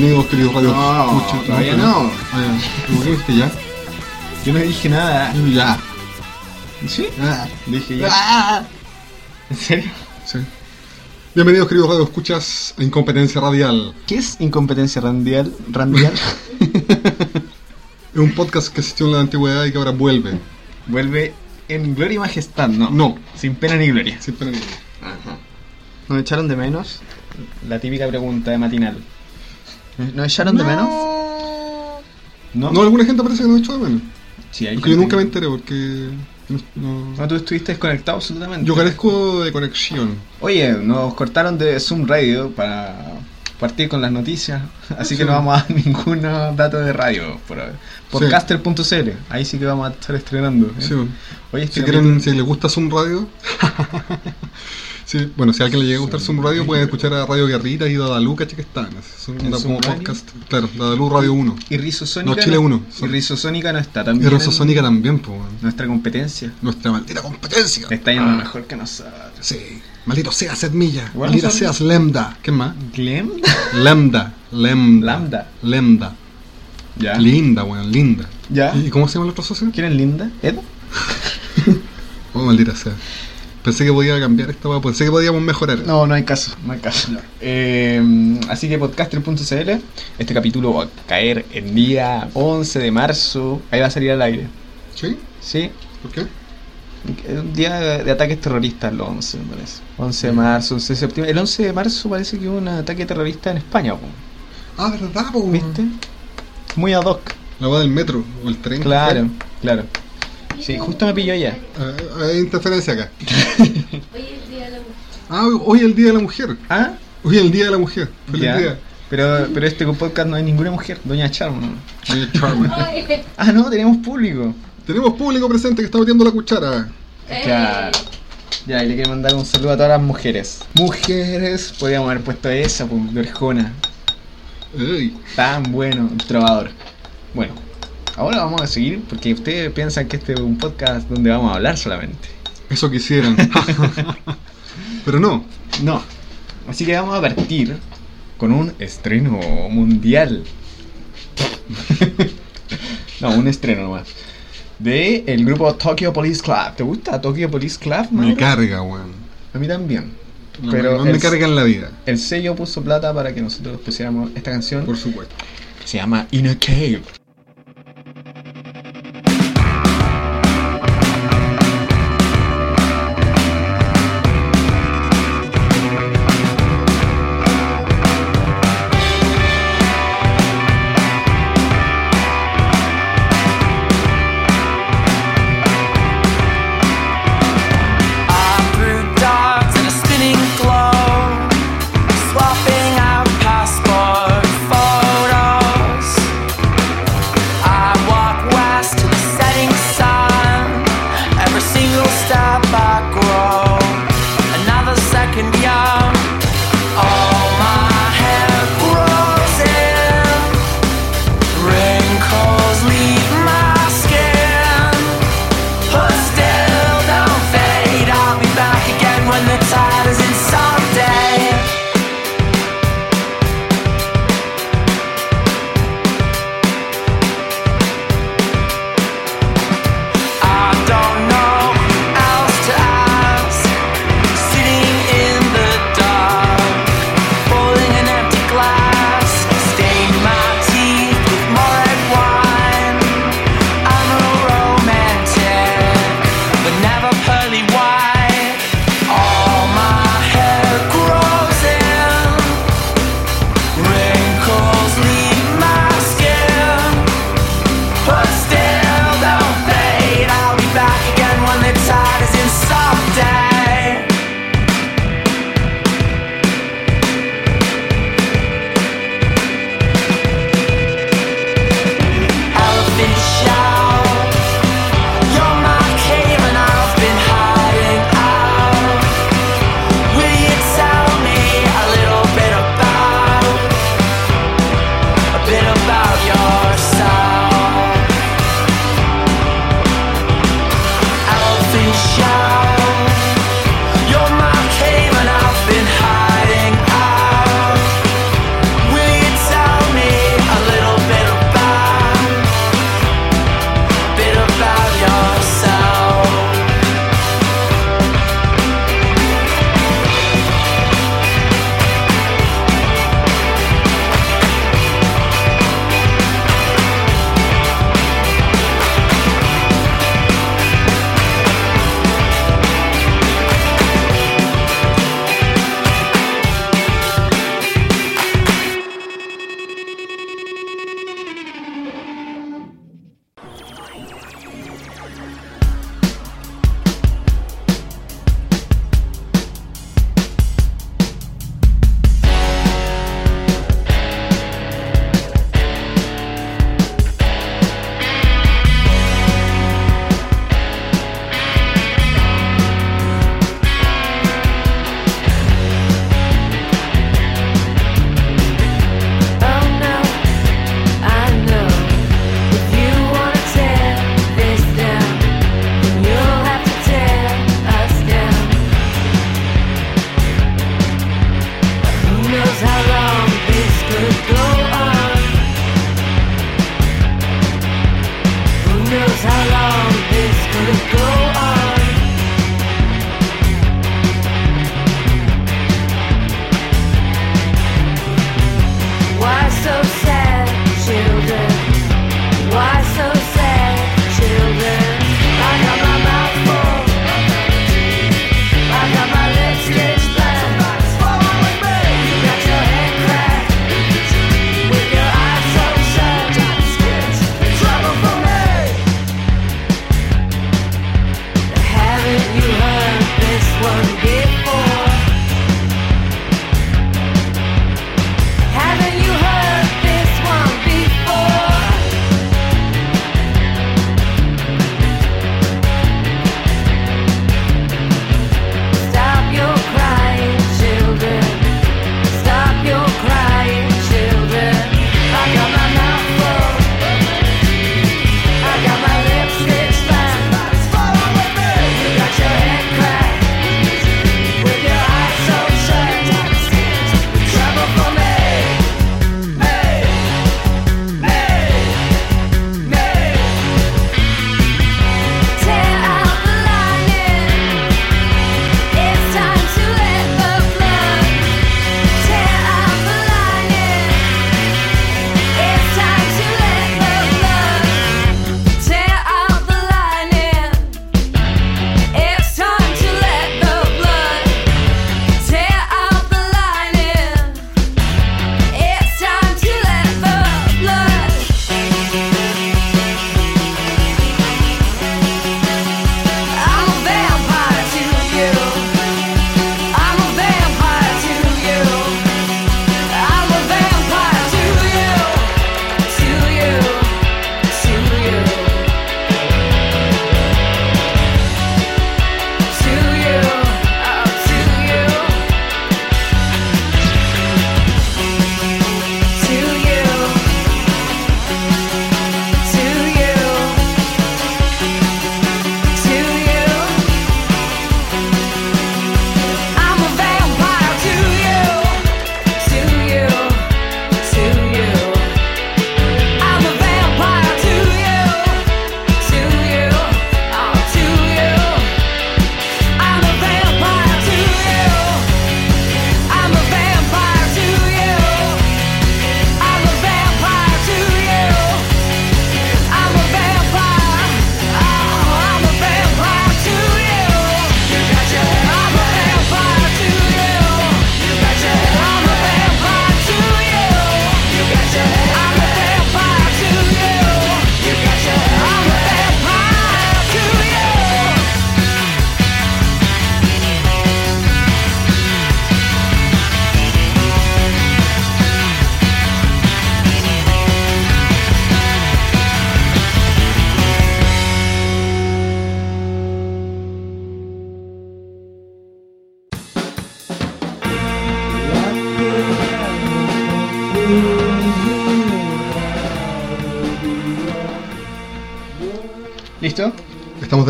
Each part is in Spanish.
Bienvenidos, queridos radio. No, todavía no. Ah, ya. ¿Pero ¿Por qué dijiste ya? Yo no dije nada. Ya. ¿Sí? Ah, Dije ya. ¿En serio? sí. Bienvenidos, queridos radio. Escuchas a Incompetencia Radial. ¿Qué es incompetencia randial? ¿Randial? Es un podcast que existió en la antigüedad y que ahora vuelve. Vuelve en gloria y majestad, ¿no? No. Sin pena ni gloria. Siempre en el- Ajá. ¿Nos echaron de menos? La típica pregunta de matinal. ¿Nos echaron de menos? No. No, alguna gente parece que nos echó de menos. Sí, hay Porque yo nunca me enteré porque. no- no- No, tú estuviste desconectado absolutamente. Yo carezco de conexión. Oye, nos cortaron de Zoom Radio para partir con las noticias, así que no vamos a dar ningún dato de radio por ahora. Podcaster.cl, ahí sí que vamos a estar estrenando. ¿eh? Sí, Oye, este Si quieren, si les gusta Zoom Radio. sí, bueno, si a alguien le llega a gustar Zoom Radio, pueden escuchar a Radio Guerrita y Dadalú, caché que están. Son ¿En una- Zoom como Radio? podcast. Claro, Dadalú Radio 1. Y Rizosónica. No, Chile uno. Y Rizosónica no está Y también. Rososónica en también, pues. Nuestra competencia. Nuestra maldita competencia. Está yendo Ah, mejor que nosotros. Sí. Maldito sea Sedmilla. Nosotros- seas Lambda. ¿Qué más? ¿Glem? Lambda. Lambda. Lambda. Lambda. Ya. Linda, weón, linda. ¿Ya? ¿Y cómo se llama el otro socio? ¿Quién es Linda? ¿Ed? Oh, maldita sea. Pensé que podía cambiar esta weá, pensé que podíamos mejorar. No, no hay caso, no hay caso. Eh, así que podcaster.cl, este capítulo va a caer el día 11 de marzo, ahí va a salir al aire. ¿Sí? ¿Sí? ¿Por qué? Un día de ataques terroristas, el 11, me parece. 11 de marzo, 11 de septiembre. El 11 de marzo parece que hubo un ataque terrorista en España, po. Ah, verdad, po. ¿viste? Muy ad hoc. La weá del metro o el tren. Claro, claro. Sí, justo me pilló ya. Ah, hay interferencia acá. Hoy es día de la mujer. Ah, hoy es el día de la mujer. ¿Ah? Hoy es el día de la mujer. Feliz Ya. día. Pero, pero este podcast no hay ninguna mujer, Doña. Oye, Charmy. Ay, Ah, no, tenemos público. Tenemos público presente que está metiendo la cuchara. Claro. Ya, y le quiero mandar un saludo a todas las mujeres. Mujeres, podríamos haber puesto esa, pues, de orejona. Ey. Tan bueno, el trovador. Bueno, ahora vamos a seguir porque ustedes piensan que este es un podcast donde vamos a hablar solamente. Eso quisieran. Pero no. No. Así que vamos a partir con un estreno mundial. no, un estreno nomás. De el grupo Tokyo Police Club. ¿Te gusta Tokyo Police Club, Me carga, weón. A mí también. No, Pero no me el- carga en la vida. El sello puso plata para que nosotros pusiéramos esta canción. Por supuesto. Se llama In a Cave.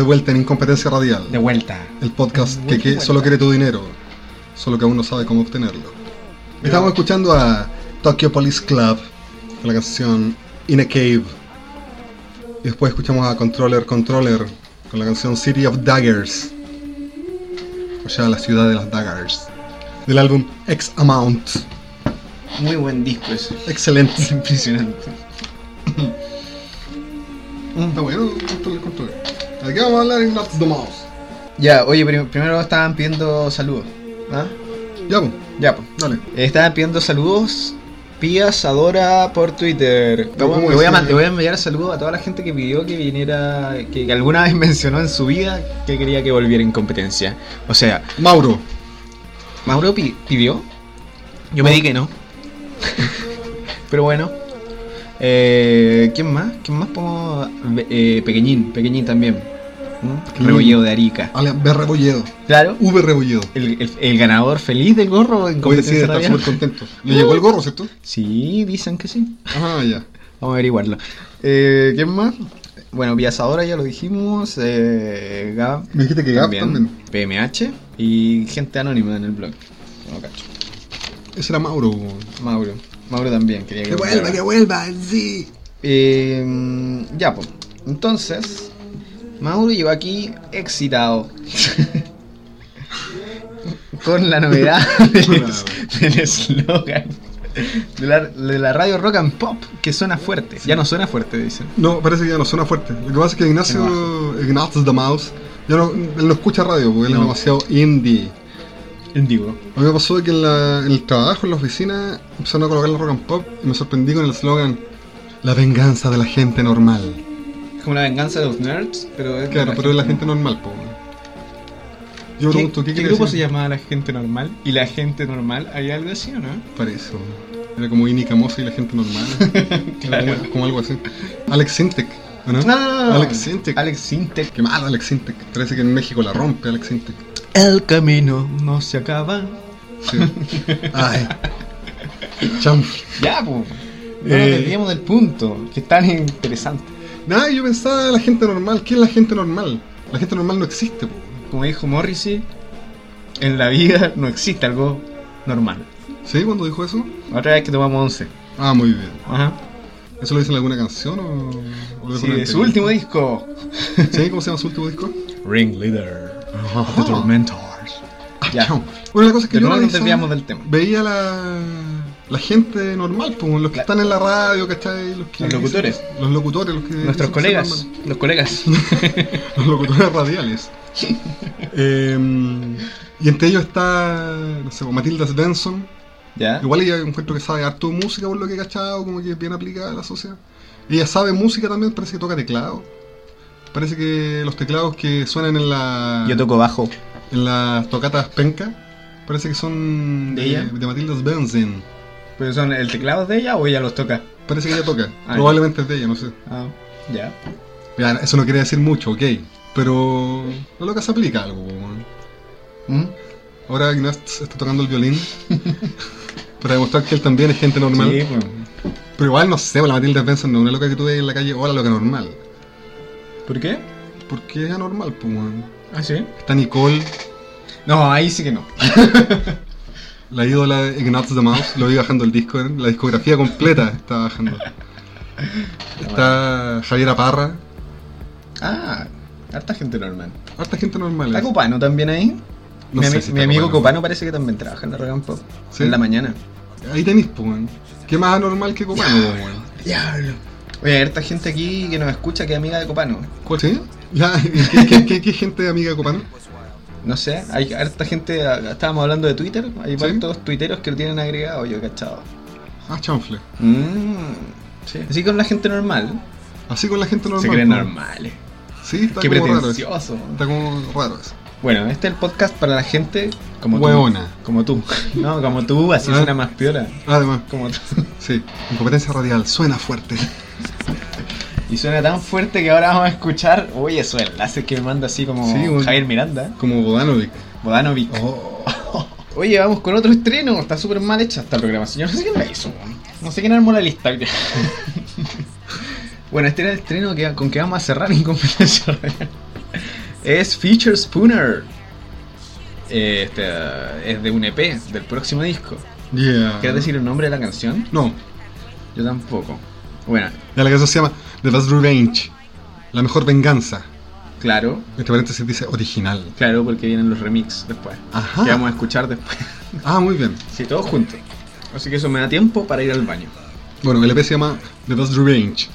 Vuelta en Incompetencia Radial. De vuelta. El podcast que, solo quiere tu dinero, solo que aún no sabe cómo obtenerlo. Estamos escuchando a Tokyo Police Club con la canción In a Cave. Y después escuchamos a Controller Controller con la canción City of Daggers. O sea, la ciudad de las daggers. Del álbum X Amount. Muy buen disco ese. Excelente. Impresionante. Está bueno, Controller Controller. ¿De qué vamos a hablar en the Mouse? Ya, oye, prim- primero estaban pidiendo saludos. ¿Ah? Ya, pues, Ya, pues. dale. Estaban pidiendo saludos. Pías Adora por Twitter. Le voy, ¿Cómo le voy a, voy enviar saludos a toda la gente que pidió que viniera, que, que alguna vez mencionó en su vida que quería que volviera en competencia. O sea, Mauro. Mauro pi- pidió. Yo me di que no. Pero bueno. Eh, ¿Quién más? ¿Quién más podemos...? Eh, pequeñín, Pequeñín también. ¿Mm? Rebolledo de Arica. B. Rebolledo. Claro. V. Rebolledo. El, el- el ganador feliz del gorro en Oye, sí, está súper contento. Le llegó el gorro, ¿cierto? Sí, dicen que sí. Ah, ya. Vamos a averiguarlo. Eh, ¿Quién más? Bueno, Piazadora ya lo dijimos. Eh, Gab. Me dijiste que Gab también. PMH. Y gente anónima en el blog. No cacho. Ese era Mauro. Mauro. Mauro también quería que, Que vuelva, que vuelva, sí. Eh, ya, pues. Entonces, Mauro llegó aquí excitado. Con la novedad del eslogan de la, de la radio rock and pop que suena fuerte. Ya no suena fuerte, dicen. No, parece que ya no suena fuerte. Lo que pasa es que Ignacio, Ignacio the Mouse, ya no, él no escucha radio porque él es demasiado indie. Digo. A mí me pasó que en, la- en el trabajo, en la oficina, empezaron a colocar la rock and pop y me sorprendí con el eslogan La venganza de la gente normal. Como una venganza de los nerds, pero es Claro, pero es la gente normal, po. Yo ¿Qué, pregunto, ¿qué, qué grupo decir? se llamaba la gente normal? ¿Y la gente normal? ¿Hay algo así o no? Parece. Era como Ini Camosa y la gente normal. Era como, como algo así. Alex Sintek, ¿o ¿no? No, no, no. Alex Sintek. Alex Sintek. Qué mal Alex Sintek. Parece que en México la rompe Alex Sintek. El camino no se acaba. Sí. Ay. Chanfle. Ya, pues. No Eh. nos del punto, que es tan interesante. Nada, yo pensaba la gente normal. ¿Qué es la gente normal? La gente normal no existe, po. Como dijo Morrissey, en la vida no existe algo normal. ¿Sí? ¿Cuándo dijo eso? Otra vez que tomamos 11. Ah, muy bien. Ajá. ¿Eso lo dice en alguna canción o, o Sí, de su último disco. ¿Sí? ¿Cómo se llama su último disco? Ringleader. of The Tormentors. Ya. Chao. Bueno, la cosa es que yo nuevo nos desviamos del tema. veía la, la gente normal, pues, los que La- están en la radio, ¿cachai? Los, que Los locutores. dicen- los locutores, los que. Nuestros colegas. Los colegas. Los locutores radiales. Eh, y entre ellos está, no sé, Matilda Svensson. ¿Ya? Igual ella encuentro que sabe harto de música por lo que he cachado, como que es bien aplicada a la sociedad. Ella sabe música también, parece que toca teclado. Parece que los teclados que suenan en la Yo toco bajo. en las tocatas penca, parece que son ¿De ella? de Matilda Svensson. ¿Pero son el teclado de ella o ella los toca? Parece que ella toca. Ah, Probablemente es de ella, no sé. Ah, ya. Eso no quiere decir mucho, ok. Pero lo loca se aplica algo. ¿Mm? Ahora Ignaz está tocando el violín. para demostrar que él también es gente normal. Sí, pues. Pero igual no sé, la Matilda Benson no es una loca que tú ves en la calle, hola loca normal. ¿Por qué? Porque es anormal, pues. Ah, sí. Está Nicole, No, ahí sí que no. la ídola de Ignaz the Mouse, lo vi bajando el disco, ¿eh? la discografía completa está bajando. Está Javiera Parra, Ah, harta gente normal. harta gente normal. ¿Está ¿eh? Copano también ahí? No mi sé ami- si mi está amigo Copano. Copano parece que también trabaja en la and Pop. ¿Sí? En la mañana. Ahí tenéis, pues. ¿Qué más anormal que Copano, weón? Diablo. Oye, hay harta gente aquí que nos escucha que es amiga de Copano. ¿Cuál? ¿Sí? Ya, ¿qué, qué, qué, qué gente amiga de Copano? No sé, hay harta gente. Estábamos hablando de Twitter. Hay ¿Sí? varios tuiteros que lo tienen agregado, yo cachado. Ah, chanfle. Sí. Así con la gente normal. Así con la gente normal. se creen normales. Sí, está Qué como raro. pretencioso. Está como raro eso. Bueno, este es el podcast para la gente como Hueona. tú. Como tú. No, como tú, así Ah. suena más piola. Además, Como tú. sí, incompetencia radial, suena fuerte. Y suena tan fuerte que ahora vamos a escuchar. Oye, eso el enlace que me manda así como Sí, un- Javier Miranda. Como Bodanovic. Bodanovic. Oh. Oye, vamos con otro estreno. Está súper mal hecha esta programación. Yo no sé quién la hizo. No sé quién armó la lista. bueno, este era el estreno que, con que vamos a cerrar en competencia real. Es Feature Spooner. Eh, Este, es de un EP del próximo disco. Yeah. ¿Quieres decir el nombre de la canción? No, Yo tampoco. Bueno, ya la canción se llama The Best Revenge. La mejor venganza. claro, Entre paréntesis dice original. claro, porque vienen los remix después. Ajá. Que vamos a escuchar después. Ah, muy bien. Sí, todos juntos. Así que eso me da tiempo para ir al baño. Bueno, el EP se llama The Best Revenge.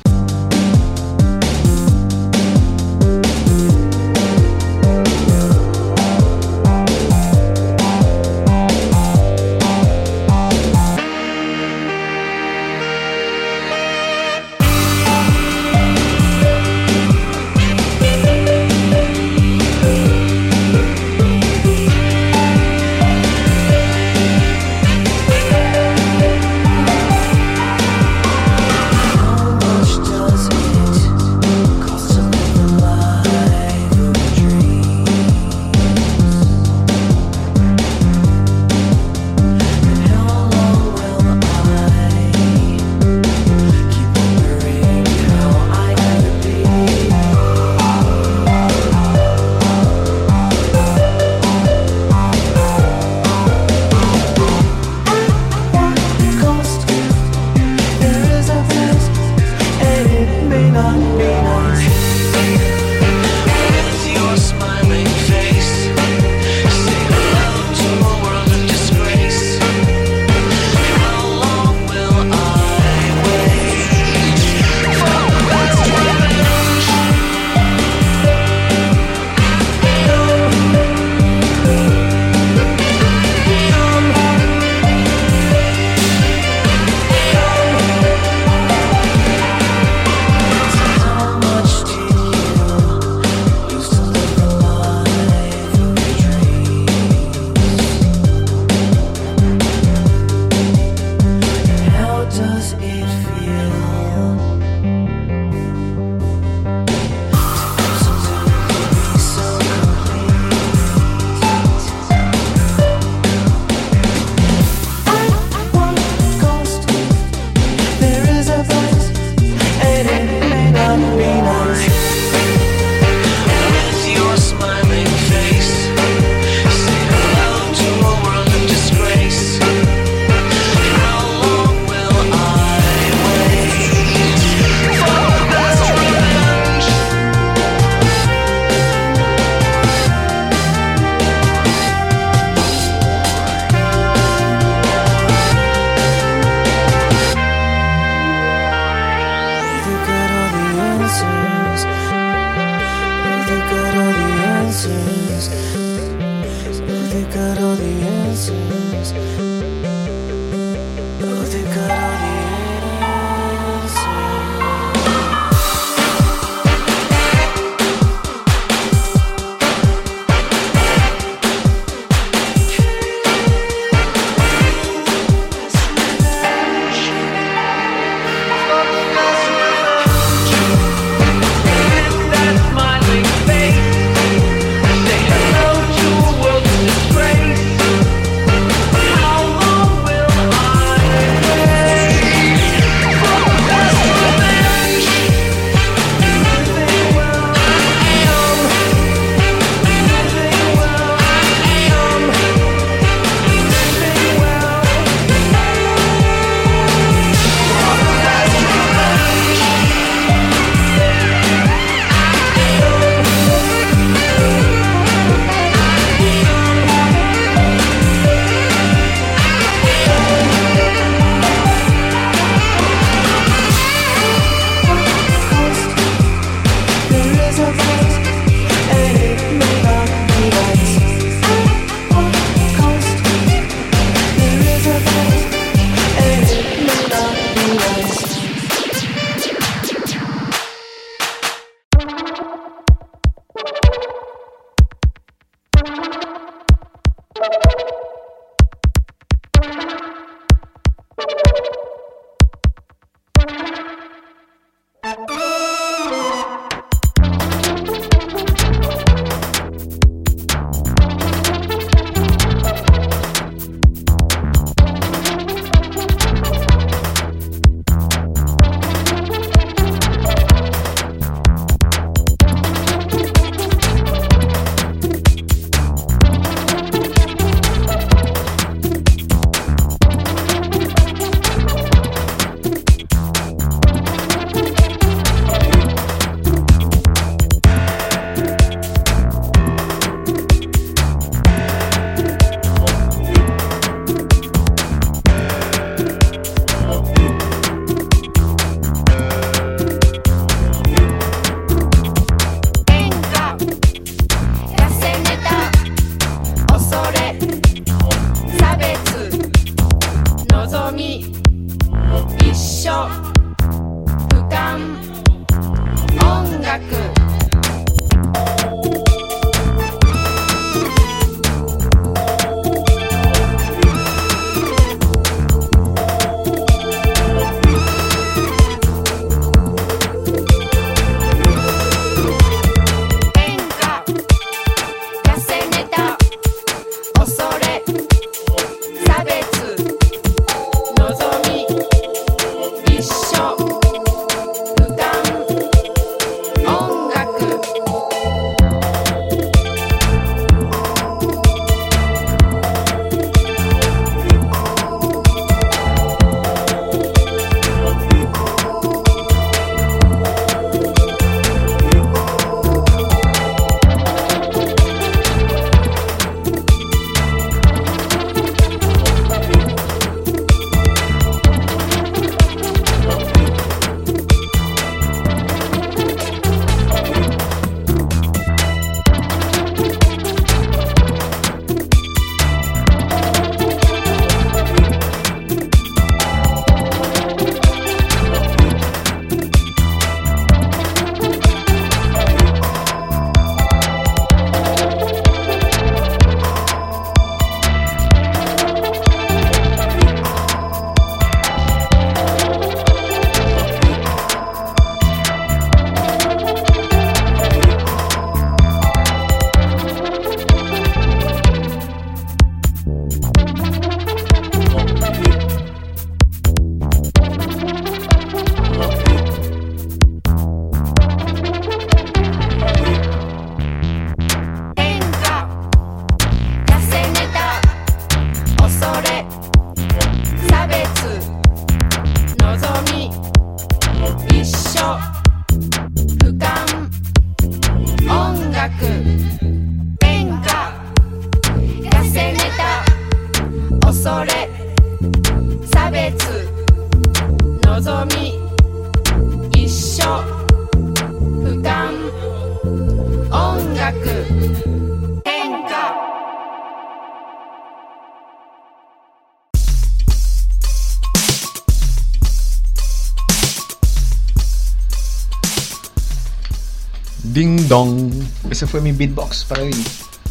Ese fue mi beatbox para hoy.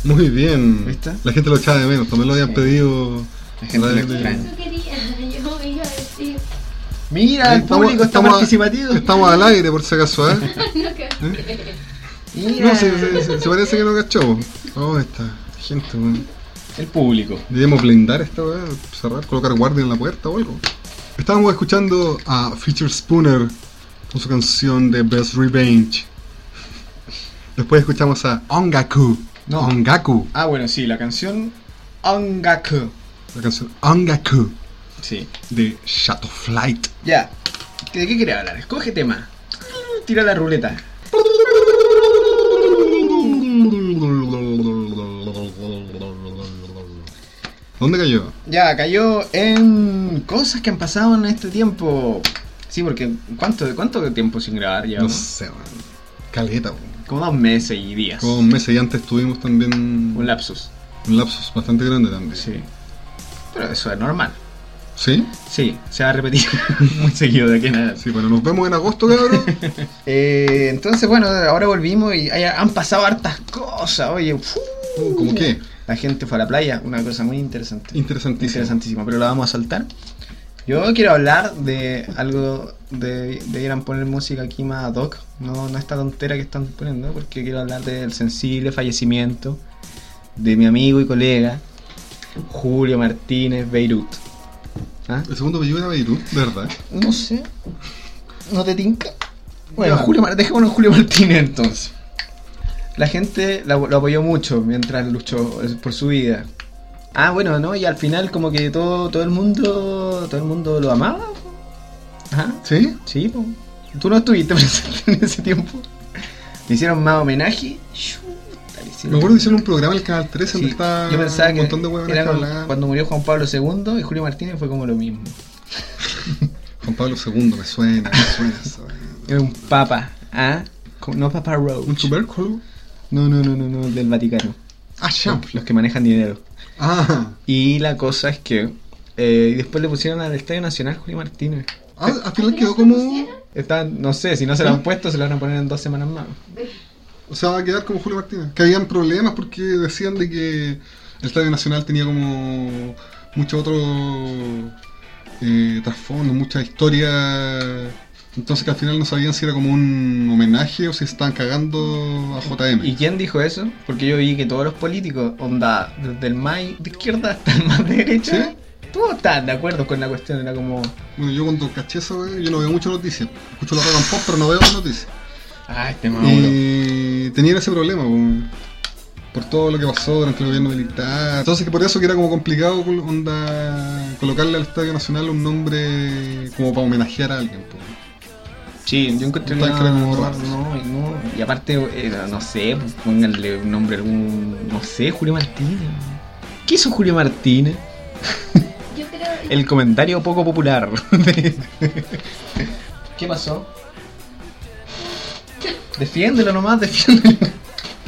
Muy bien. ¿Viste? La gente lo echaba de menos, también lo habían Sí. pedido. La gente lo de- extraña. Eso quería, yo iba a decir. Mira, el Estamos- público está estamos- participativo. Estamos al aire por si acaso, ¿eh? No, que- Mira, No, se, se- se- se parece que no cachó. Oh, esta gente, weón. el público. Deberíamos blindar esta weá, cerrar, colocar guardia en la puerta o algo. Estábamos escuchando a Feature Spooner con su canción de Best Revenge. Después escuchamos a Ongaku. No. Ongaku. Ah, bueno, sí, la canción Ongaku. La canción Ongaku Sí. de Shadow Flight. Ya. ¿De qué quería hablar? Escoge tema. Tira la ruleta. ¿Dónde cayó? Ya, cayó en cosas que han pasado en este tiempo. Sí, porque ¿cuánto, cuánto tiempo sin grabar No llevamos? sé, weón. Caleta, weón. Como dos meses y días. Como un mes y antes tuvimos también Un lapsus. un lapsus bastante grande también. Sí. Pero eso es normal. ¿Sí? Sí, se va a repetir muy seguido de aquí en adelante. Sí, bueno, nos vemos en agosto, cabrón. Eh, entonces, bueno, ahora volvimos y hay- han pasado hartas cosas. Oye, ¿Cómo qué? La gente fue a la playa, una cosa muy interesante. Interesantísimo. Interesantísima, pero la vamos a saltar. Yo quiero hablar de algo de debieran poner música aquí más ad hoc, no, no esta tontera que están poniendo, porque quiero hablar del sensible fallecimiento de mi amigo y colega Julio Martínez Beirut. ¿Ah? El segundo apellido era Beirut, ¿verdad? No sé. ¿No te tinca? Bueno. Julio, Mar- dejémonos Julio Martínez entonces. La gente lo, lo apoyó mucho mientras luchó por su vida. Ah, bueno, ¿no? Y al final como que todo, todo el mundo todo el mundo lo amaba. Ajá. ¿Sí? Sí, po. Tú no estuviste presente en ese tiempo. Le hicieron más homenaje. Chuta, hicieron- Me acuerdo de hacer un programa en el canal 13 donde yo pensaba un que montón de que hablaban. cuando murió Juan Pablo II y Julio Martínez fue como lo mismo. Juan Pablo II, me suena, me suena eso. Era un papa, ¿ah? No Papa Roach. ¿Un tubérculo? No, no, no, no, no, del Vaticano. Ah, ya. Los que manejan dinero. Ah, Y la cosa es que Eh, y después le pusieron al Estadio Nacional Julio Martínez. Ah, al final quedó como. Está, no sé, si no se lo han puesto, se lo van a poner en dos semanas más. O sea, va a quedar como Julio Martínez. Que habían problemas porque decían de que el Estadio Nacional tenía como mucho otro eh, trasfondo, mucha historia. Entonces que al final no sabían si era como un homenaje o si estaban cagando a JM. ¿Y quién dijo eso? Porque yo vi que todos los políticos, onda, desde el más de izquierda hasta el más de derecha, ¿Sí? todos estaban de acuerdo con la cuestión. Era como, Bueno, yo cuando caché eso, eh, yo no veo muchas noticias. Escucho la rock and pop, pero no veo las noticias. ah, este. Y tenían ese problema, po, por todo lo que pasó durante el gobierno militar. Entonces que por eso que era como complicado onda, colocarle al Estadio Nacional un nombre como para homenajear a alguien. po. Sí, yo encontré no, raro. no, y no, y aparte, eh, no sé, pues, pónganle un nombre algún, no sé, Julio Martínez. ¿Qué hizo Julio Martínez? Yo creo. El comentario poco popular. ¿Qué pasó? Defiéndelo nomás, defiéndelo.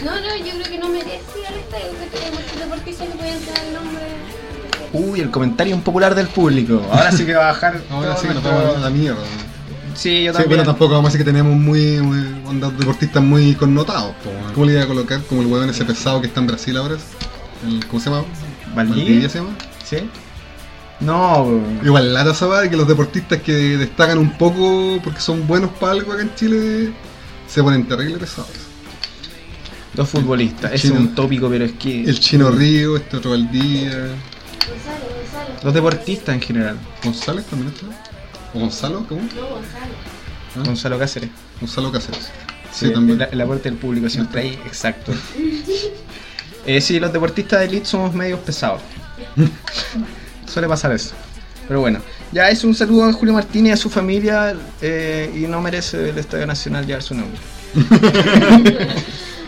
No, no, yo creo que no merecía el estadio. Que hay muchos deportistas que podían tener el nombre. Uy, el comentario impopular del público. Ahora sí que va a bajar. Ahora sí que nos vamos a la mierda. Sí, yo Sí, también. pero tampoco vamos a decir que tenemos muy, muy onda, deportistas muy connotados. po. ¿Cómo le iba a colocar? Como el huevón ese pesado que está en Brasil ahora. El, ¿Cómo se llama? ¿Valdivia? se llama. ¿Sí? No, Igual lata esa va de que los deportistas que destacan un poco porque son buenos para algo acá en Chile se ponen terrible pesados. dos futbolistas. El Es chino. un tópico, pero es que. El Chino Río, este otro Gonzalo. Los deportistas en general. González también está. ¿O Gonzalo? ¿Cómo? No, Gonzalo. ¿Ah? Gonzalo Cáceres. Gonzalo Cáceres. Sí, Sí, también. El, el aporte del público siempre ahí, exacto. Eh, sí, los deportistas de elite somos medios pesados. Suele pasar eso. Pero bueno, ya es un saludo a Julio Martínez y a su familia eh, y no merece el Estadio Nacional llevar su nombre.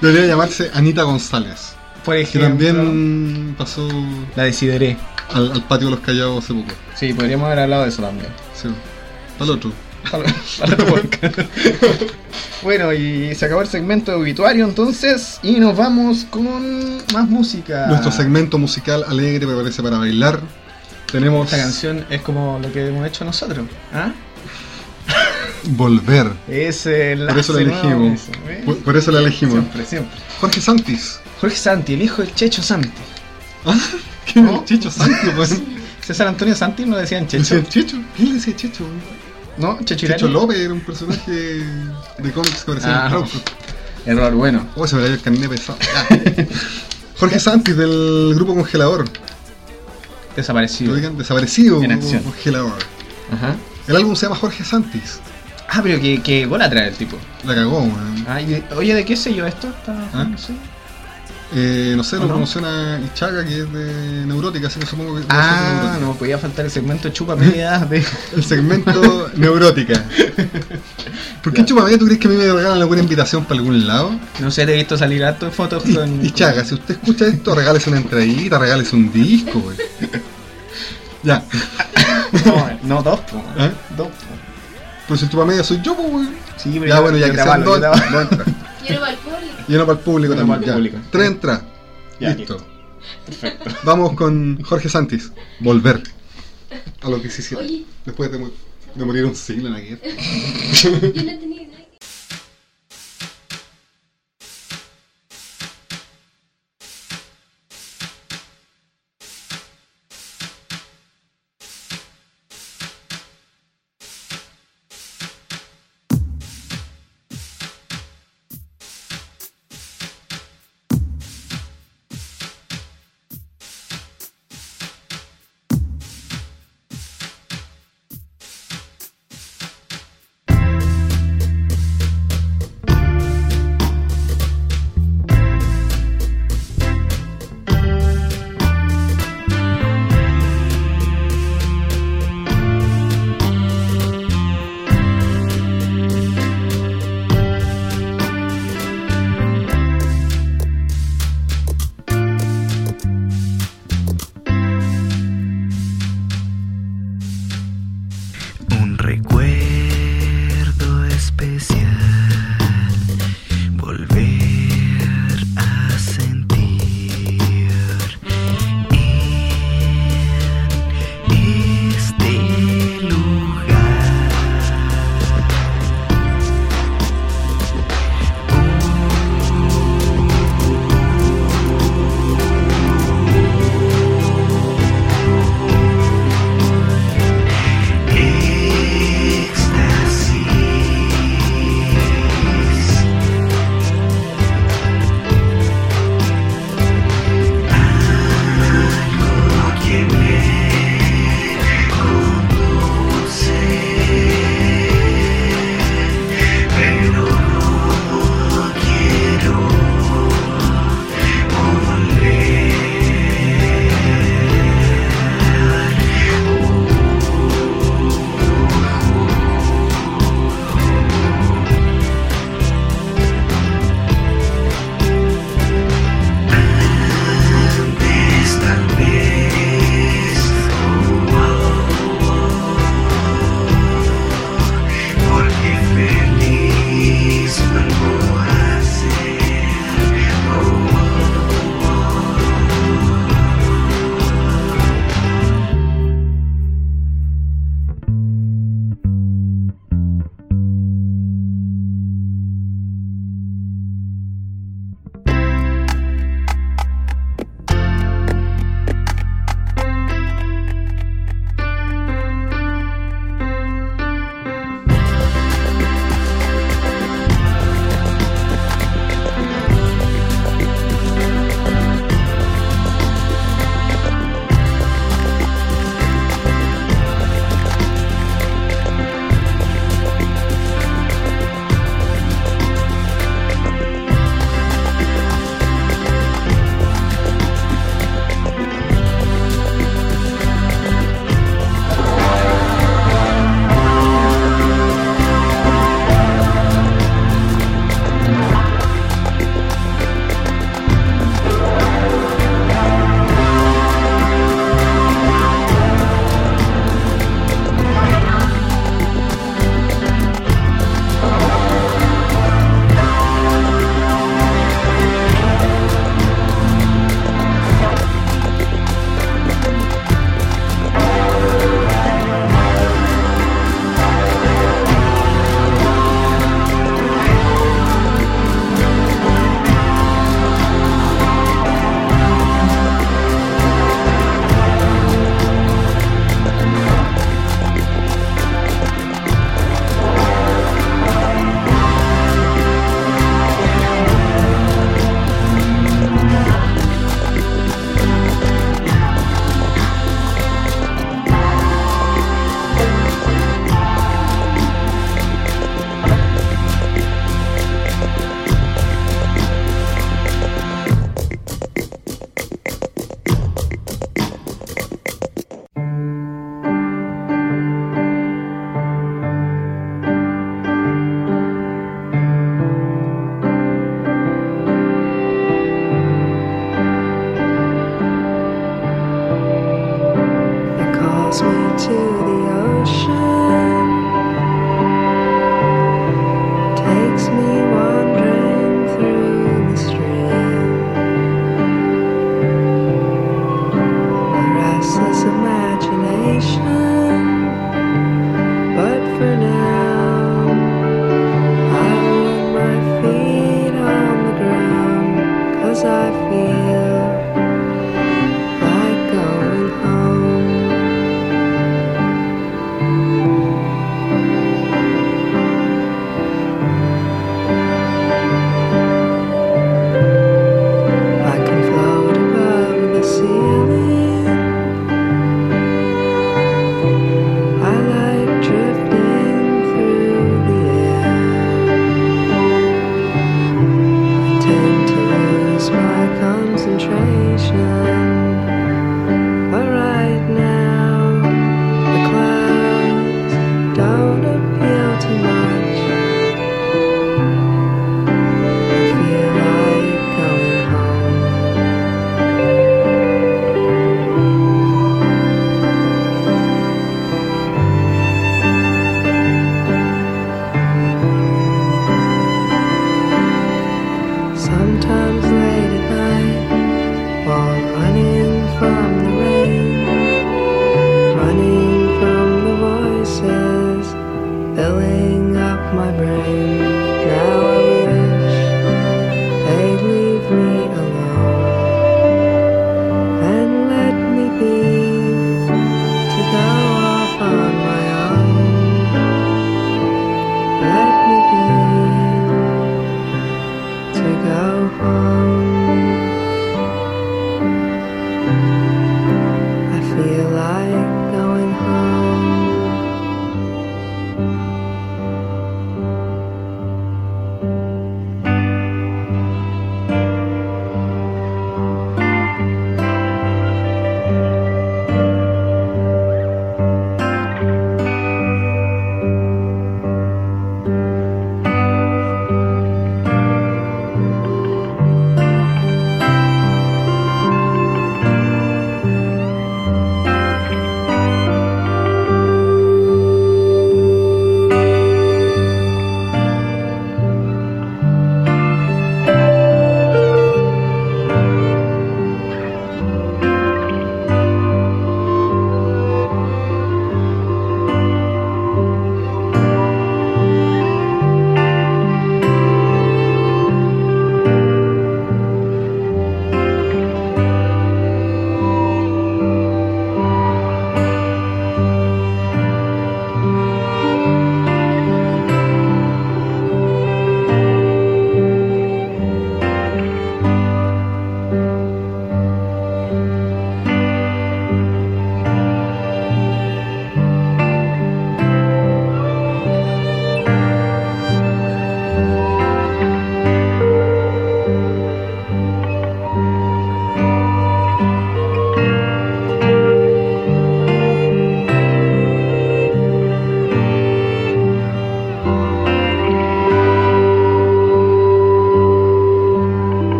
Debería llamarse Anita González. Por Que ejemplo, también pasó la decidiré. al, al patio de los callados hace poco. Sí, podríamos haber hablado de eso también. Sí. Al otro. Para otro podcast. bueno, y se acabó el segmento obituario entonces y nos vamos con más música. Nuestro segmento musical alegre me parece para bailar. Tenemos Esta canción es como lo que hemos hecho nosotros. ¿Ah? Volver. Es el Por eso la elegimos. Por, por eso la elegimos. Siempre, siempre. Jorge Santis. Jorge Santi, el hijo del Checho Santi. ¿Ah? ¿Quién es ¿No? el Chicho Santis? pues? César Antonio Santi no decían Checho. ¿Decía Chicho? ¿Quién decía Chicho? ¿No? Checho Chicho. López era un personaje de cómics que parecía Ah. Error, bueno. Oh, se me cayó el carnet pesado. Jorge Santis del grupo Congelador. ¿Lo Desaparecido. Desaparecido. En acción. Congelador. Ajá. El álbum se llama Jorge Santis. Ah, pero que, que gol atrae el tipo. La cagó. Ah, de- oye, ¿de qué sello esto? Está- ¿Ah? No sé. Eh, no sé, ¿O lo no? promociona Ichaga, que es de Neurótica, así que supongo que. de Ah, no podía faltar el segmento chupa media de. El segmento Neurótica. ¿Por qué Ya. Chupamé tú crees que a mí me regalan alguna invitación para algún lado? No sé, te he visto salir harto en fotos con. Y Chaga, si usted escucha esto, regálese una entradita, regálese un disco, güey. Ya, No, no, dos, po. ¿Eh? Dos, po. pero si el Chupamedia soy yo, pues, güey. Sí, pero Ya, bueno, ya que sean dos. Quiero. Y uno para el público Uno también. para el ya. público. Tres entradas. Ya, Listo. listo. Perfecto. Vamos con Jorge Santis. Volver. A lo que se hicieron. Oye. Después de, mu- de morir un siglo en la guerra. Yo no tenía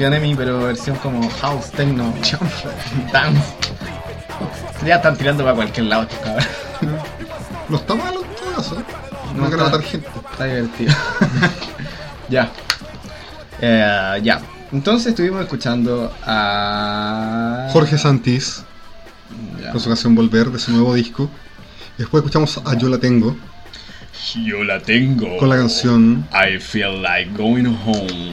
Pero versión como house, techno, dance. Ya están tirando para cualquier lado estos cabros. No está malo todo eso. ¿eh? No, quiero matar gente. Está divertido. ya. Eh, ya. Entonces estuvimos escuchando a. Jorge Santís. Ya. Con su canción Volver de su nuevo disco. Después escuchamos a Yo la tengo. Yo la tengo. Con la canción I feel like going home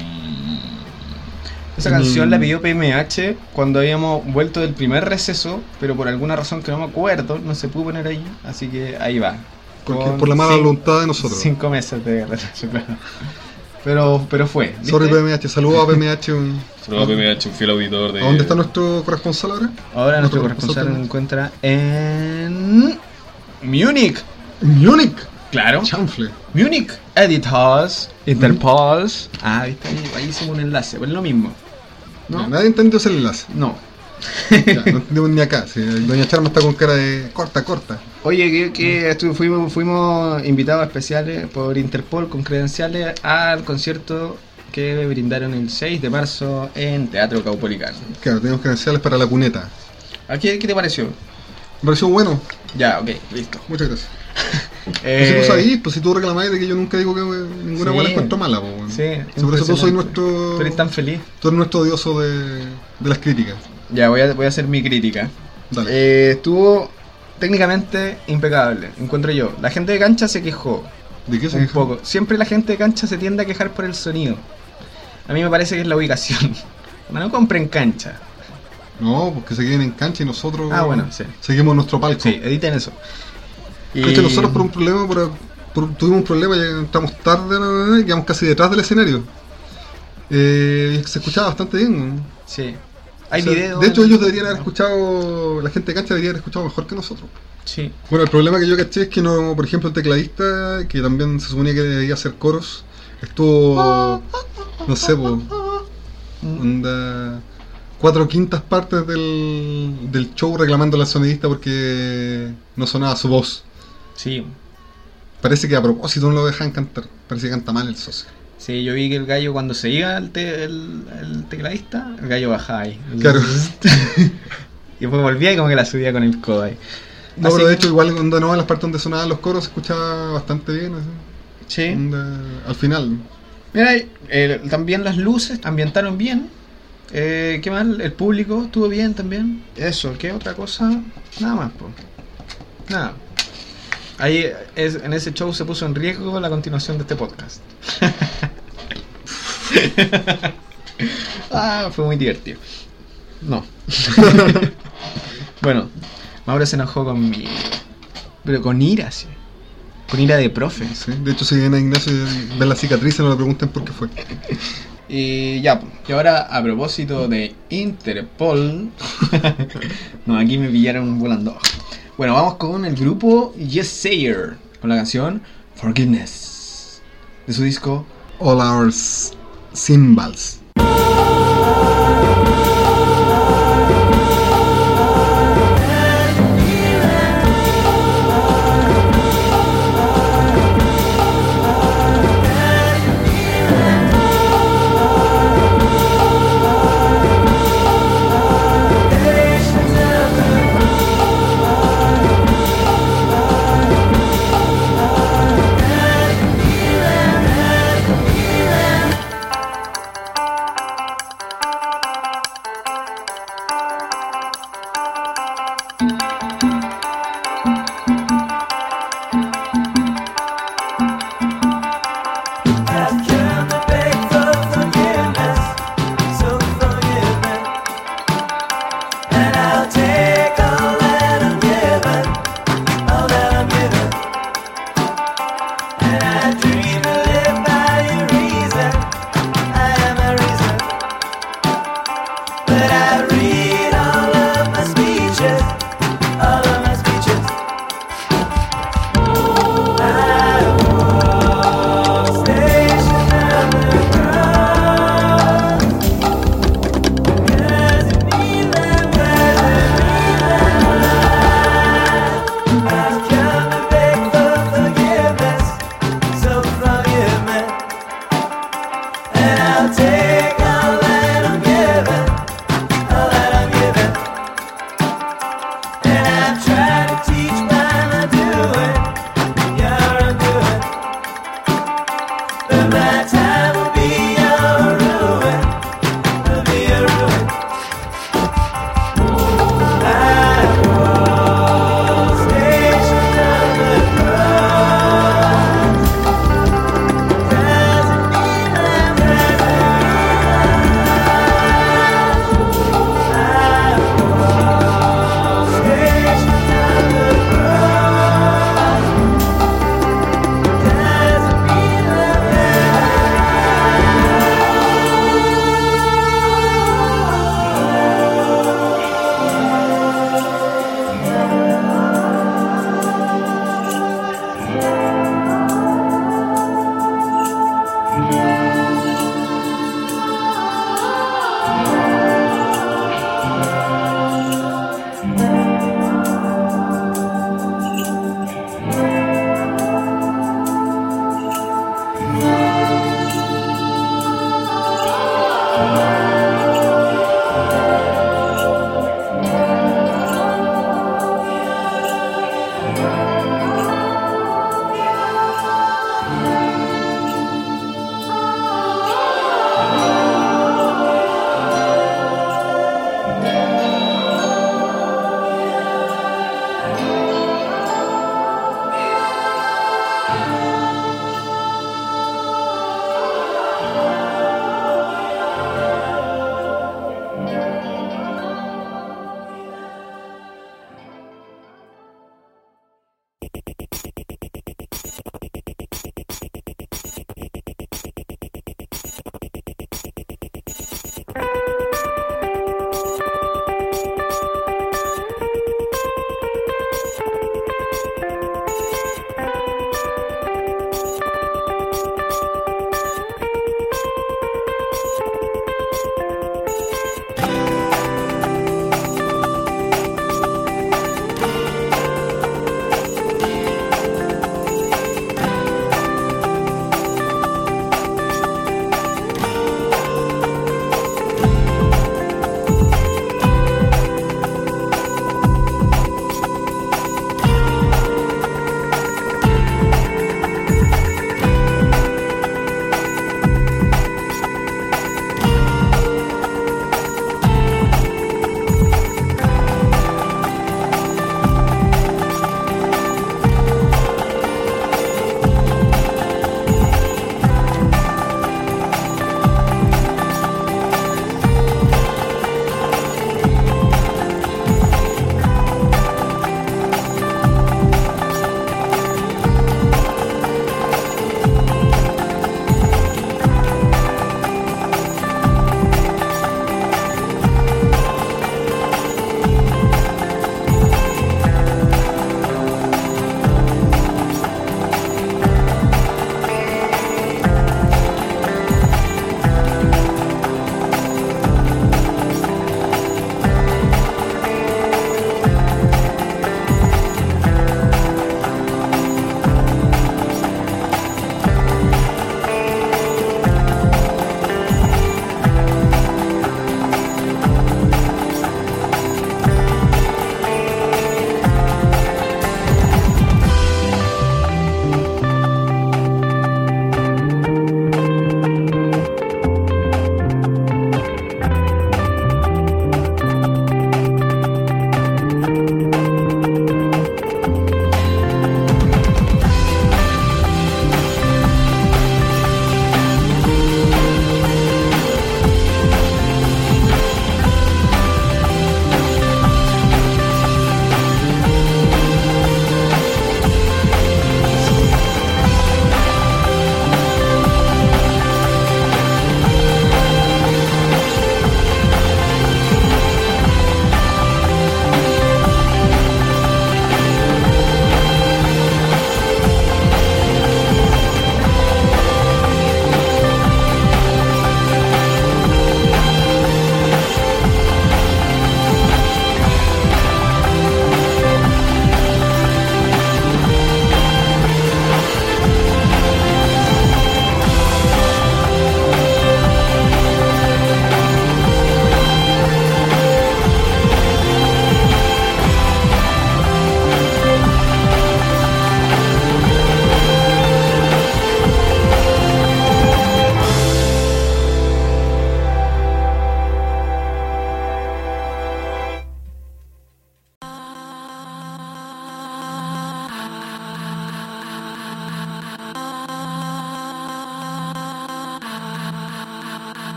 esa canción la mm. pidió PMH cuando habíamos vuelto del primer receso, pero por alguna razón que no me acuerdo, no se pudo poner ahí, así que ahí va. Por la mala voluntad de nosotros. Cinco meses de receso, claro. Pero, pero fue. ¿viste? Sorry PMH, saludos a PMH. Un, saludos a PMH, un fiel auditor de... ¿Dónde está nuestro corresponsal ahora? Ahora nuestro, corresponsal se encuentra en... Múnich. Múnich. Claro. Chanfle. Munich Edit House, Interpals. Ah, viste, ahí hicimos un enlace, pues lo mismo. ¿No? Nadie entendió ese enlace. No. Ya, no entendemos ni acá. Si Doña Charma está con cara de corta, corta. Oye, que, que fuimos, fuimos invitados especiales por Interpol con credenciales al concierto que brindaron el 6 de marzo en Teatro Caupolicán. Claro, tenemos credenciales para la cuneta. ¿A qué, qué te pareció? Me pareció bueno. Ya, ok, listo. Muchas gracias. Eh, si tú sabes, pues si tú reclamáis de que yo nunca digo que eh, ninguna Sí. buena encuentro mala, pues. Sí, por eso tú soy nuestro. Tú eres tan feliz. Tú eres nuestro odioso de, de las críticas. Ya, voy a, voy a hacer mi crítica. Dale. Eh, estuvo técnicamente impecable, encuentro yo. La gente de cancha se quejó ¿De qué se un quejan? poco. Siempre la gente de cancha se tiende a quejar por el sonido. A mí me parece que es la ubicación. No compren cancha. No, porque se queden en cancha y nosotros Ah, bueno, sí. seguimos nuestro palco. Sí, editen eso. Y... De hecho, nosotros por un problema, por, por- tuvimos un problema, ya entramos tarde, y quedamos casi detrás del escenario. Eh, se escuchaba bastante bien. Sí. Hay O sea, videos. De hecho, ellos deberían haber escuchado, la gente de cancha debería haber escuchado mejor que nosotros. Sí. Bueno, el problema que yo caché es que no, por ejemplo, el tecladista, que también se suponía que debía hacer coros, estuvo, no sé, po, onda, cuatro quintas partes del, del show reclamando al sonidista porque no sonaba su voz. Sí. Parece que a propósito no lo dejan cantar, parece que canta mal el socio. Sí, yo vi que el gallo cuando se iba el, te- el, el tecladista, el gallo bajaba ahí. Claro. y después volvía y como que la subía con el codo ahí. No, Así pero de hecho, igual cuando no, en las partes donde sonaban los coros se escuchaba bastante bien. así. Sí. Onda, al final. Mira, eh, también las luces ambientaron bien. Eh, ¿Qué más? El público estuvo bien también. Eso, ¿qué otra cosa? Nada más, po. Nada. Ahí es, en ese show se puso en riesgo la continuación de este podcast. ah, fue muy divertido. No. bueno, Mauro se enojó conmigo. Pero con ira, sí. Con ira de profe. Sí, De hecho, si vienen a Ignacio y ven la cicatriz, no le pregunten por qué fue. Y ya, y ahora a propósito de Interpol. no, aquí me pillaron volando. Bueno, vamos con el grupo Yes Sayer. Con la canción Forgiveness. De su disco All Our S- take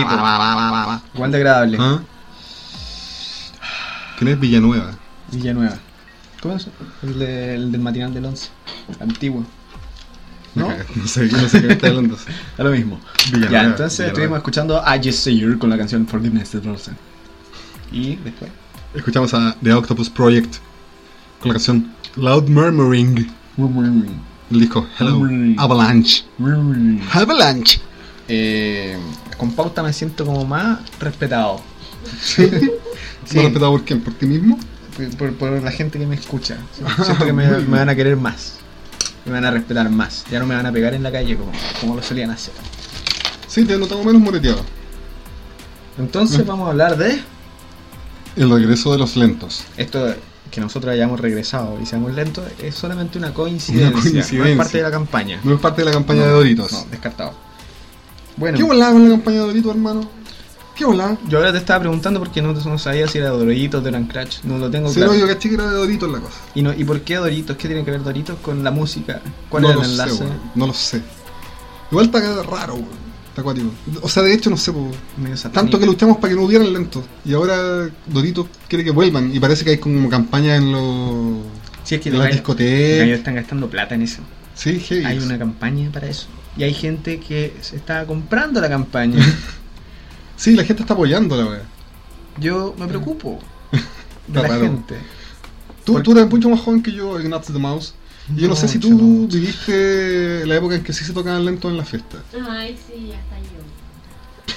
igualito. Igual de agradable. ¿Ah? ¿Quién es Villanueva? Villanueva. ¿Cómo es? El, de- el del matinal del 11. Antiguo. ¿No? no sé, no sé qué está hablando. Da lo mismo. Villanueva, ya, entonces Villanueva. estuvimos escuchando a Jess Sayer con la canción Forgiveness the Person. Y después. Escuchamos a The Octopus Project con la canción Loud Murmuring del disco Hello Murmuring. Avalanche. Avalanche. Eh, con pauta me siento como más respetado. Sí. Sí. ¿No respetado por quién? ¿Por ti mismo? Por, por- por la gente que me escucha. Siento que me, me van a querer más. Me van a respetar más. Ya no me van a pegar en la calle como, como lo solían hacer. Sí, te he notado menos moreteado. Entonces Mm. vamos a hablar de El regreso de los lentos. esto que nosotros hayamos regresado y seamos lentos es solamente una coincidencia. Una coincidencia. No es parte de la campaña. No es parte de la campaña de Doritos. No, descartado. Bueno, ¿Qué volaba con la campaña de Doritos, hermano? ¿Qué volaba? yo ahora te estaba preguntando porque no, no sabía si era Doritos, de Eran Crash. No lo tengo Si claro. no, yo caché que era de Doritos la cosa. ¿Y, no, ¿Y por qué Doritos? ¿Qué tiene que ver Doritos con la música? ¿Cuál no era el enlace? sé. No lo sé. Igual está raro, weón. Está acuático. O sea, de hecho, no sé, po. Tanto que luchamos para que no hubieran lentos. Y ahora Doritos quiere que vuelvan. Y parece que hay como campaña en los. Sí, es que en las discotecas. están gastando plata en eso. Sí, heavy. Hay una campaña para eso. Y hay gente que se está comprando la campaña. Sí, la gente está apoyando la weá. Yo me preocupo de la raro. gente. Tú, tú eres mucho más joven que yo, Ignaz the Mouse. Y yo no, sé si tú viviste la época en que sí se tocaban lentos en la fiesta. Ay, sí, hasta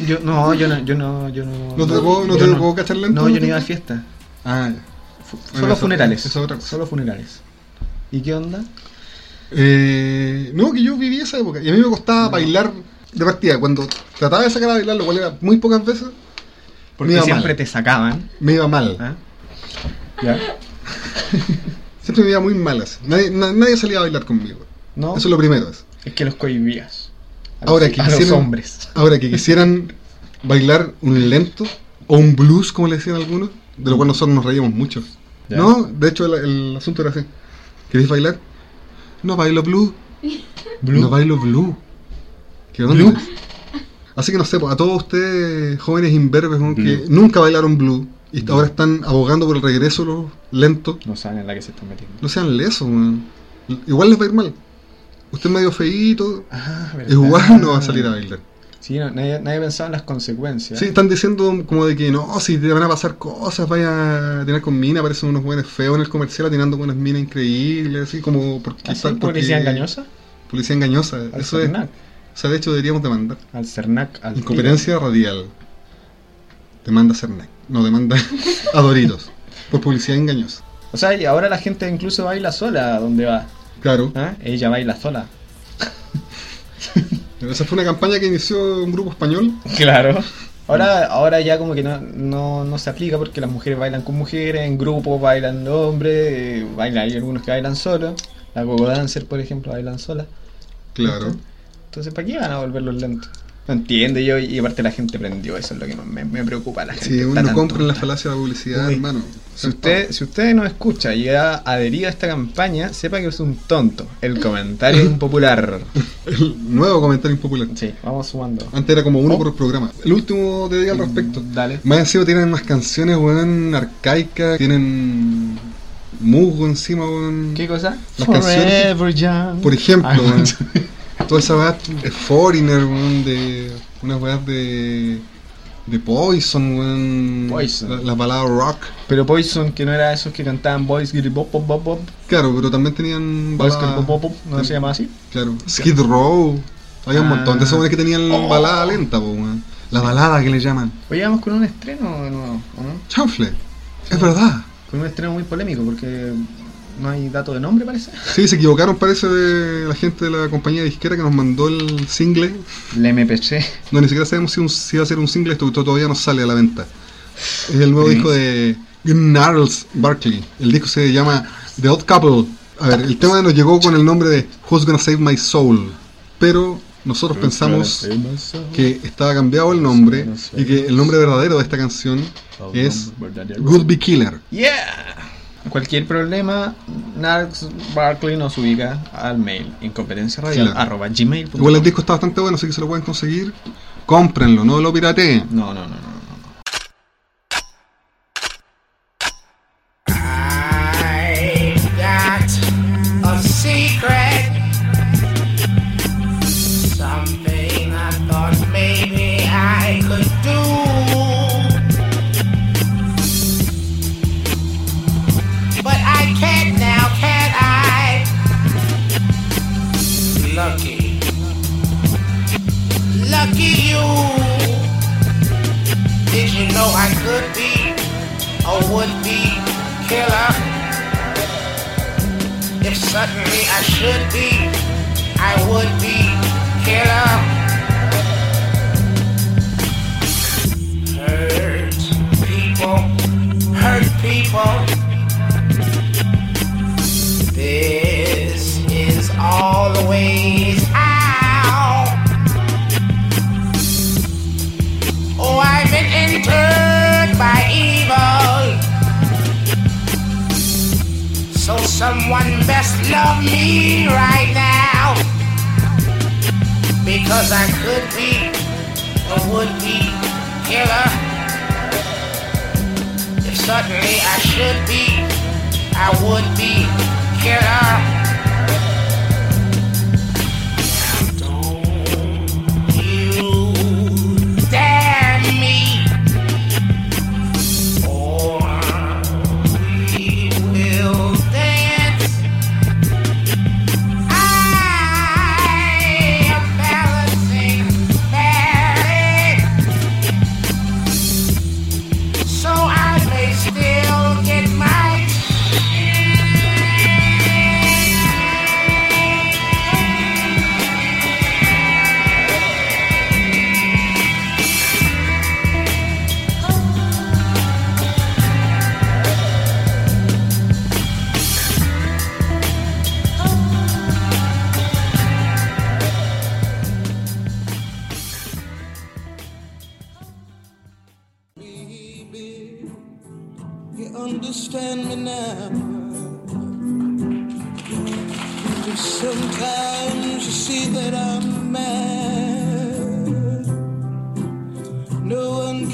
yo. Yo no, yo no, yo no, yo no. ¿No te tocó, no yo te tocó cachar lentos? No, yo no iba a fiesta. Ah, ya. Fu- Bueno, Solo eso- funerales. eso es otra cosa. Solo funerales. ¿Y qué onda? Eh, no, que yo viví esa época. Y a mí me costaba bailar de partida. Cuando trataba de sacar a bailar, lo cual era muy pocas veces, Porque Me iba siempre mal. te sacaban. me iba mal. ¿ah? ¿Ya? Siempre me iba muy mal así. Nadie, na- nadie salía a bailar conmigo. No, Eso es lo primero. es. es que los cohibías. A Ahora los, que a los quisieran- hombres. Ahora que quisieran bailar un lento o un blues, como le decían algunos, de lo cual nosotros nos reíamos mucho. Ya. No, de hecho el, el asunto era así. ¿Queréis bailar? No bailo blue. No bailo blue. ¿Qué onda? ¿Blue? Así que no sé, pues, a todos ustedes jóvenes imberbes ¿no? que nunca bailaron blue y ahora están abogando por el regreso los lentos, No saben en la que se están metiendo. no sean lesos. Igual les va a ir mal. Usted es medio feíto, Ah, igual no va a salir a bailar. Sí, no, nadie, nadie pensaba en las consecuencias. Sí, están diciendo como de que no, si te van a pasar cosas, vaya a tener con mina, aparecen unos buenos feos en el comercial atinando con unas minas increíbles, así como porque ¿Así? tal- porque- ¿Policía engañosa? Policía engañosa, Al eso es. CERNAC. O sea, de hecho deberíamos demandar. Al CERNAC. Al Incompetencia radial. Demanda Cernac. No, demanda a Doritos. Por publicidad engañosa. O sea, y ahora la gente incluso baila sola donde va. Claro. ¿ah? Ella baila sola. Esa fue una campaña que inició un grupo español. Claro. Ahora, ahora ya como que no, no, no se aplica porque las mujeres bailan con mujeres, en grupos bailan hombres, eh, bailan, hay algunos que bailan solos. La gogo dancer, por ejemplo, bailan sola. Claro. Entonces, ¿para qué van a volverlos lentos? No entiende yo y aparte la gente prendió, eso es lo que me, me preocupa. La gente Si uno no compra en la falacia de la publicidad, Uy. hermano. Si usted, si usted nos escucha y ha adherido a esta campaña, sepa que es un tonto. El comentario impopular. El nuevo comentario impopular. Sí, vamos sumando. Antes era como uno Oh. por programa. El último te diga al respecto. Dale. Más encima tienen unas canciones, weón, arcaicas. Tienen musgo encima, weón. ¿Qué cosa? Las canciones- Forever Young. Por ejemplo, Ah, weón. Toda esa weá de Foreigner, weón, de. Unas weas de. de Poison, weón. Poison. La, la rock. Pero Poison, que no era esos que cantaban Boys Giddy Bop Bop Bop Bop. Claro, pero también tenían. Boys Bop Bop Bop, ¿no se llama así? Claro. Skid Row. Había un Ah. montón de esos weones que tenían Oh. balada lenta, po, weón. La balada que le llaman. Hoy vamos con un estreno de nuevo, ¿o no? Chanfle. Es verdad. Con un estreno muy polémico porque no hay dato de nombre, parece. Sí, se equivocaron, parece, de la gente de la compañía disquera que nos mandó el single. El MPC. No, ni siquiera sabemos si, un- si va a ser un single, esto todavía no sale a la venta. Es el nuevo Sí. disco de Gnarls Barkley. El disco se llama The Odd Couple. A ver, el tema nos llegó con el nombre de Who's Gonna Save My Soul. Pero nosotros pensamos que estaba cambiado el nombre y que el nombre verdadero de esta canción es Good Be Killer. Yeah. Cualquier problema, Narx Barkley nos ubica al mail incompetencia radio Claro. arroba gmail.com. Igual el disco está bastante bueno, así que se lo pueden conseguir. Cómprenlo, no lo pirateen. No, no, no, no. Suddenly I should be, I would be killer. Hurt people, hurt people. This is always how. Someone best love me right now. Because I could be a would-be killer. If suddenly I should be, I would be killer.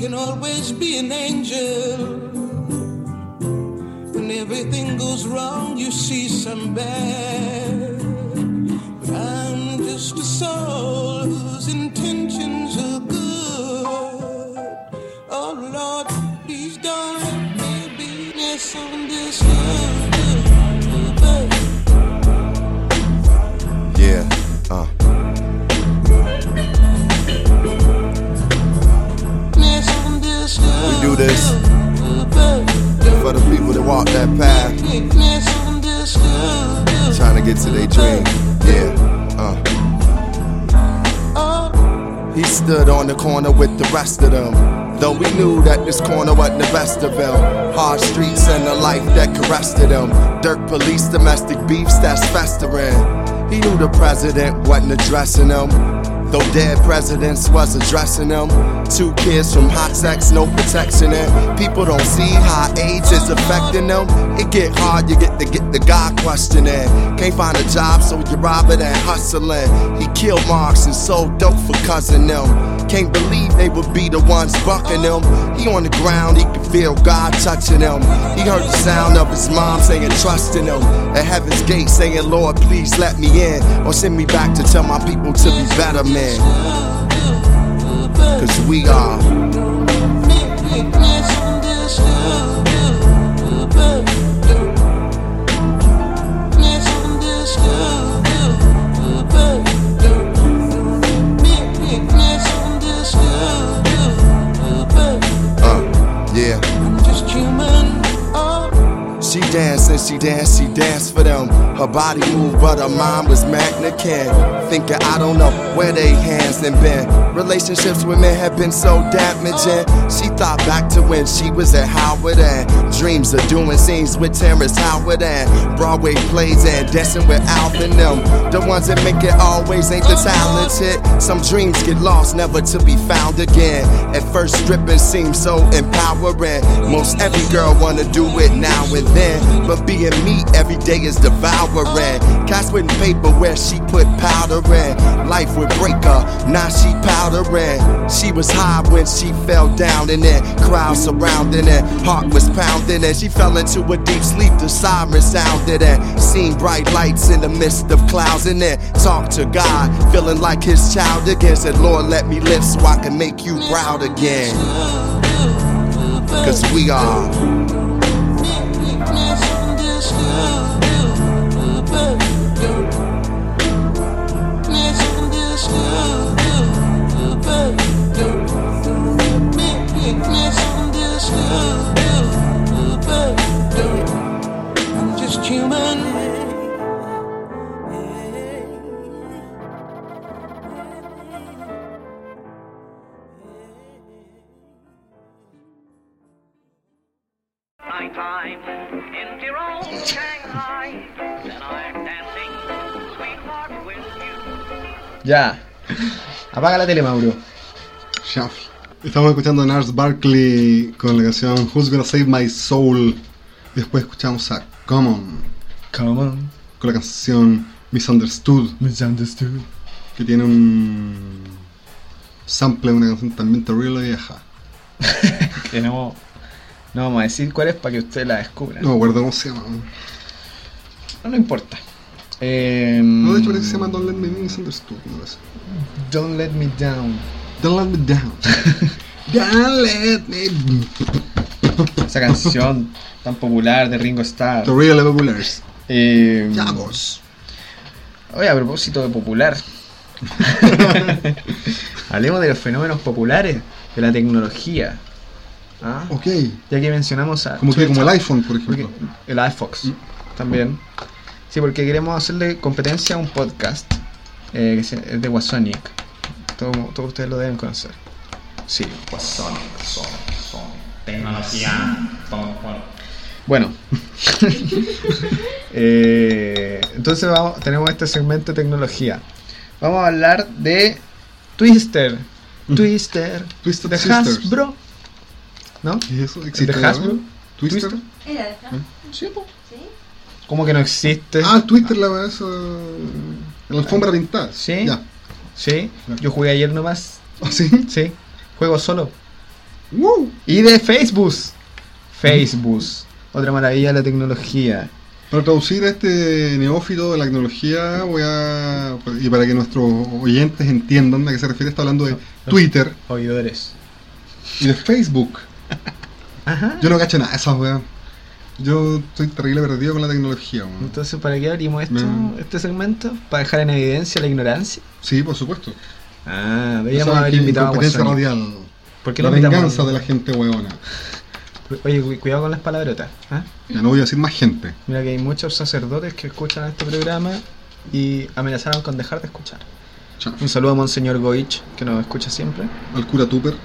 Can always be an angel. When everything goes wrong, you see some bad. But I'm just a soul whose intentions are good. Oh Lord, please don't let me be misunderstood. Yeah, this for the people that walk that path, trying to get to their dream. Yeah, uh. He stood on the corner with the rest of them. Though we knew that this corner wasn't the best of them. Hard streets and a life that caressed them. Dirt police, domestic beefs that's festering. He knew the president wasn't addressing them. Though dead presidents was addressing them. Two kids from hot sex, no protection, and people don't see how age is affecting them. It get hard, you get to get the guy questioning. Can't find a job, so you rob it and hustling. He killed Marks and sold dope for cousin them. Can't believe they would be the ones bucking him. He on the ground, he could feel God touching him. He heard the sound of his mom saying, trust in him. At heaven's gate saying, Lord, please let me in. Or send me back to tell my people to be better. Cause we are. She danced and she danced, she danced for them. Her body moved, but her mind was magnican. Thinking I don't know where they hands done been. Relationships with men have been so damaging. She thought back to when she was at Howard and dreams of doing scenes with Terrence Howard and Broadway plays and dancing with Alvin them. The ones that make it always ain't the talented. Some dreams get lost, never to be found again. At first, stripping seems so empowering. Most every girl wanna do it now and then. But being me every day is devouring. Cats with paper where she put powder in. Life would break her, now she powdering. She was high when she fell down in it. Crowd surrounding it, heart was pounding and she fell into a deep sleep. The siren sounded and seen bright lights in the midst of clouds in it. Talk to God, feeling like his child again. Said, Lord, let me live so I can make you proud again. Cause we are. Ya. Apaga la tele, Mauro. Shuffle. Estamos escuchando a Nars Barkley con la canción Who's Gonna Save My Soul. Después escuchamos a Common Come on. con la canción Misunderstood, Misunderstood. que tiene un sample de una canción también terrible vieja. Que no, no vamos a decir cuál es para que usted la descubra. No me acuerdo cómo se llama. No, no importa. Eh, No, de hecho parece que se llama Don't Let Me Be Misunderstood. No lo sé. Don't let me down. Don't Let Me Down. Don't Let Me Esa canción tan popular de Ringo Starr. The Real Populars. Eh, vos. Oye, a propósito de popular. Hablemos de los fenómenos populares de la tecnología. ¿Ah? Ok. Ya que mencionamos a. Como que como el iPhone, por ejemplo. porque- el iFox también. Sí, porque queremos hacerle competencia a un podcast eh, que se- es de Wasonic. Todo- Todos ustedes lo deben conocer. Sí, Wasonic. Sonic, Sonic. Tecnología. Bueno. Eh, entonces vamos, tenemos este segmento de tecnología. Vamos a hablar de Twister. Twister. Twisted de. Hasbro. ¿No? ¿Qué es eso? ¿De ¿Existe Hasbro? todavía? ¿Twister? Era de Hasbro. Sí. ¿Cómo que no existe? Ah, Twister la weá esa. La alfombra pintada. Sí. Ya. Sí, yo jugué ayer nomás. ¿Ah, sí? Sí, juego solo. ¡Wow! Y de Facebook. Facebook. Otra maravilla de la tecnología. Para traducir a este neófito de la tecnología, voy a. y para que nuestros oyentes entiendan a qué se refiere, está hablando de Twitter Oidores. y de Facebook. Ajá. Yo no cacho nada de esas weas. Yo estoy terrible perdido con la tecnología. Entonces, ¿para qué abrimos esto, Me- este segmento? ¿Para dejar en evidencia la ignorancia? Sí, por supuesto. Ah, deberíamos haber invitado a radial. ¿Por qué la no invitamos venganza de la gente weona. Oye, cu- cuidado con las palabrotas. ¿ah? Ya no voy a decir más gente. Mira que hay muchos sacerdotes que escuchan este programa y amenazaron con dejar de escuchar. Chao. Un saludo a Monseñor Goich, que nos escucha siempre. Al cura Tupper.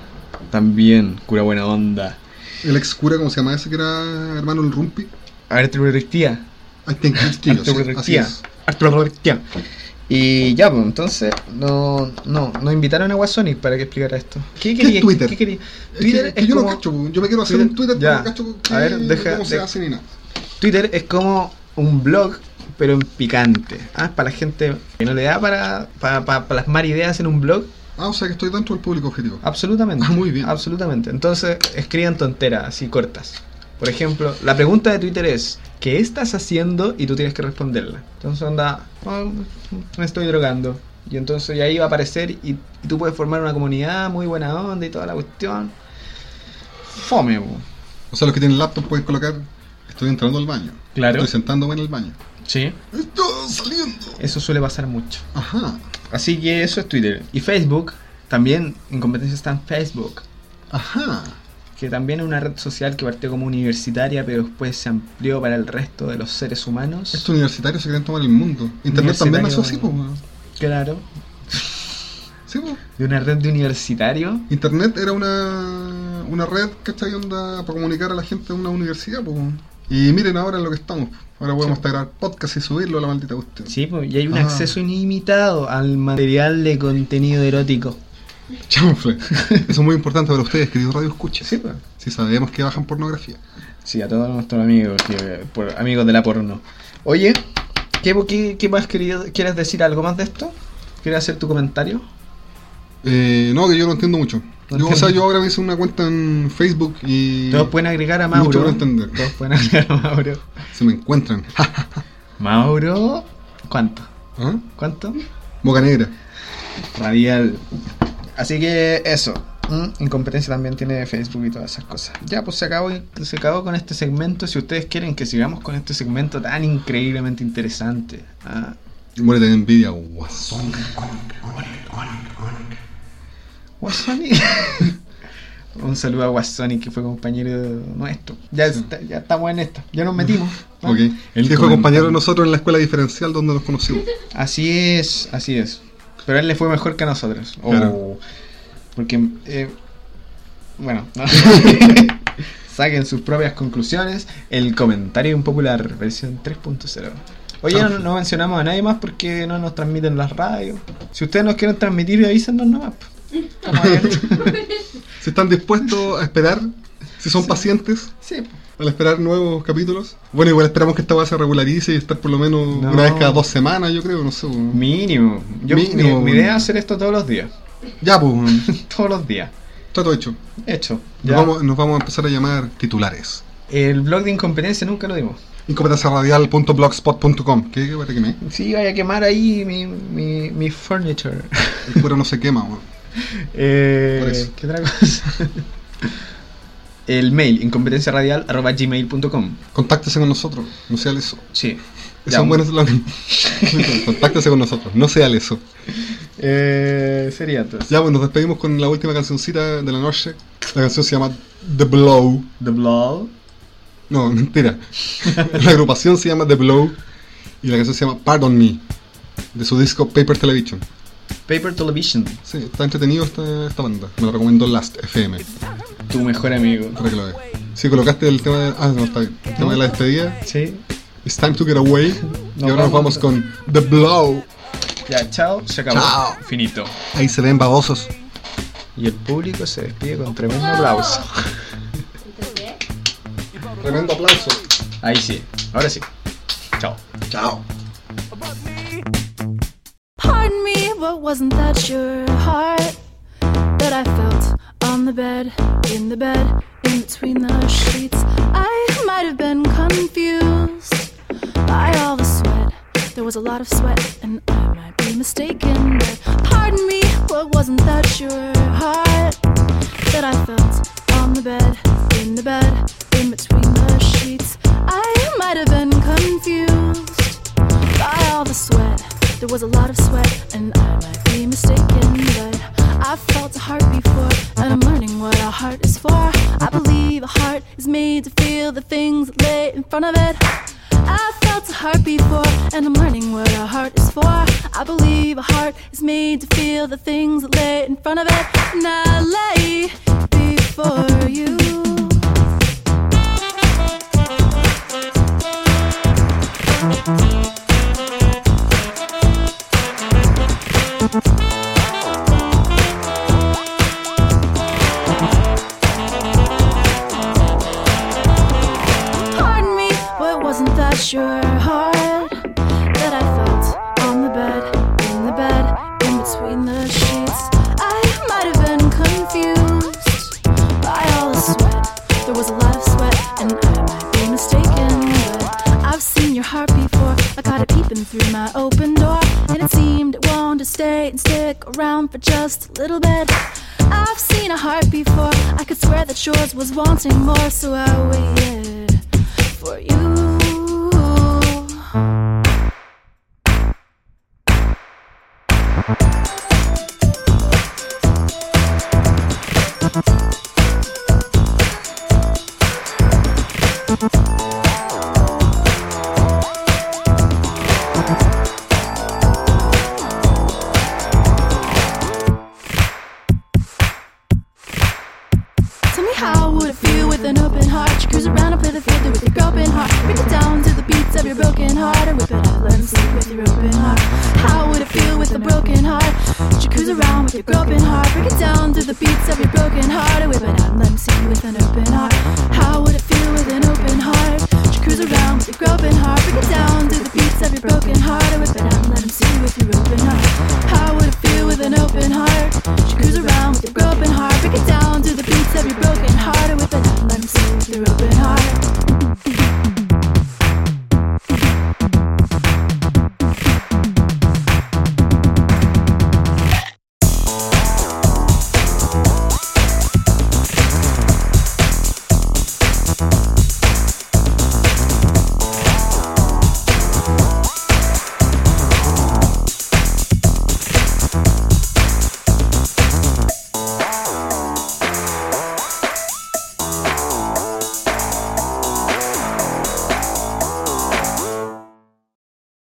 También, cura buena onda. El ex cura, ¿cómo se llama ese que era hermano del Rumpi? Así Arturistía. es. Arturistía. Y ya, pues entonces, no, no, nos invitaron a Wasonic para que explicara esto. ¿Qué ¿Qué quería? es Twitter? ¿Qué quería? Es Twitter que- es que yo como- no cacho, yo me quiero hacer Twitter- un Twitter, ya. pero no cacho A ver, deja- cómo se de- hace ni nada. Twitter es como un blog, pero en picante. Ah, para la gente que no le da para, para, para plasmar ideas en un blog. Ah, o sea que estoy dentro del público objetivo. Absolutamente. Ah, muy bien. Absolutamente. Entonces, escriban tonteras así cortas. Por ejemplo, la pregunta de Twitter es: ¿Qué estás haciendo? Y tú tienes que responderla. Entonces, anda, "Oh, me estoy drogando. Y entonces y ahí va a aparecer y, y tú puedes formar una comunidad muy buena onda y toda la cuestión. Fome. O sea, los que tienen laptop pueden colocar estoy entrando al baño. Claro. Estoy sentándome en el baño. Sí. Estoy saliendo. Eso suele pasar mucho. Ajá. Así que eso es Twitter. Y Facebook, también en competencia está en Facebook. Ajá. Que también es una red social que partió como universitaria, pero después se amplió para el resto de los seres humanos. Estos universitarios se quieren tomar el mundo. Internet también nació así, pues. Claro. Sí, pues. De una red de universitario. Internet era una, una red, ¿cachai? Onda para comunicar a la gente de una universidad, pues. Y miren ahora en lo que estamos. Ahora podemos Sí. grabar podcast y subirlo a la maldita cuestión. Sí, pues, y hay un Ah. acceso ilimitado al material de contenido erótico. Chanfle. Eso es muy importante para ustedes, queridos Radio Escucha. Sí, pues. Si sabemos que bajan pornografía. Sí, a todos nuestros amigos, por- amigos de la porno. Oye, ¿qué, qué, qué más querías, quieres decir algo más de esto? ¿Quieres hacer tu comentario? Eh, no, que yo no entiendo mucho. Yo, o sea, yo ahora me hice una cuenta en Facebook y. Todos pueden agregar a Mucho Mauro. entender. Todos pueden agregar a Mauro. Se me encuentran. Mauro, ¿cuánto? ¿Ah? ¿Cuánto? Boca Negra. Radial. Así que eso. ¿m? Incompetencia también tiene Facebook y todas esas cosas. Ya, pues se acabó, se acabó con este segmento. Si ustedes quieren que sigamos con este segmento tan increíblemente interesante. ¿ah? Muérete de envidia, guasón. Guasoni. Un saludo a Guasoni que fue compañero nuestro. Ya, está- ya estamos en esto. Ya nos metimos. ¿no? Ok. Él fue comentario. compañero de nosotros en la escuela diferencial donde nos conocimos. Así es, así es. Pero él le fue mejor que a nosotros. O- Claro. Porque, eh, bueno, ¿no? saquen sus propias conclusiones. El comentario impopular, versión 3.0. Oye, no, no mencionamos a nadie más porque no nos transmiten las radios. Si ustedes nos quieren transmitir, avísenos nomás. Si están dispuestos a esperar, si son pacientes, Sí, al esperar nuevos capítulos. Bueno, igual esperamos que esta base se regularice y estar por lo menos No. una vez cada dos semanas, yo creo, no sé. mínimo. Yo, Mínimo. Mi, mi idea es hacer esto todos los días. Ya, pues, todos los días. trato hecho. Hecho. Nos Ya. vamos, nos vamos a empezar a llamar titulares. El blog de incompetencia nunca lo dimos. Incompetenciaradial.blogspot.com. ¿Qué? ¿Qué para que me? Sí, vaya a quemar ahí mi, mi, mi furniture. El cuero no se quema, weón. Eh, Por eso. ¿Qué otra cosa? El mail, incompetenciaradial.gmail.com Contáctese con nosotros, no sea leso. Sí. Es un buen eslogan. Contáctese con nosotros, no sea leso. Eh, sería entonces. Ya, pues nos despedimos con la última cancioncita de la noche. La canción se llama The Blow. The Blow. No, mentira. La agrupación se llama The Blow y la canción se llama Pardon Me, de su disco Paper Television. Paper Television. Sí, está entretenido esta, esta banda. Me lo recomendó Last FM, Tu mejor amigo. para que lo veas. Si colocaste el tema de. Ah, no, está bien. El tema de la despedida. Sí. It's time to get away. y ahora nos vamos. vamos con The Blow. Ya, chao. Se acabó. Chao. Finito. Ahí se ven babosos. Y el público se despide con tremendo aplauso. Tremendo aplauso. Ahí sí. Ahora sí. Chao. Chao. But wasn't that your heart that I felt on the bed, in the bed, in between the sheets? I might have been confused by all the sweat. There was a lot of sweat, and I might be mistaken. But pardon me, but wasn't that your heart that I felt on the bed, in the bed, in between the sheets? I might have been confused by all the sweat. There was a lot of sweat, and I might be mistaken, but I felt a heart before, and I'm learning what a heart is for. I believe a heart is made to feel the things that lay in front of it. I felt a heart before, and I'm learning what a heart is for. I believe a heart is made to feel the things that lay in front of it, and I lay before you. Pardon little bit. I've seen a heart before. I could swear that yours was wanting more, so I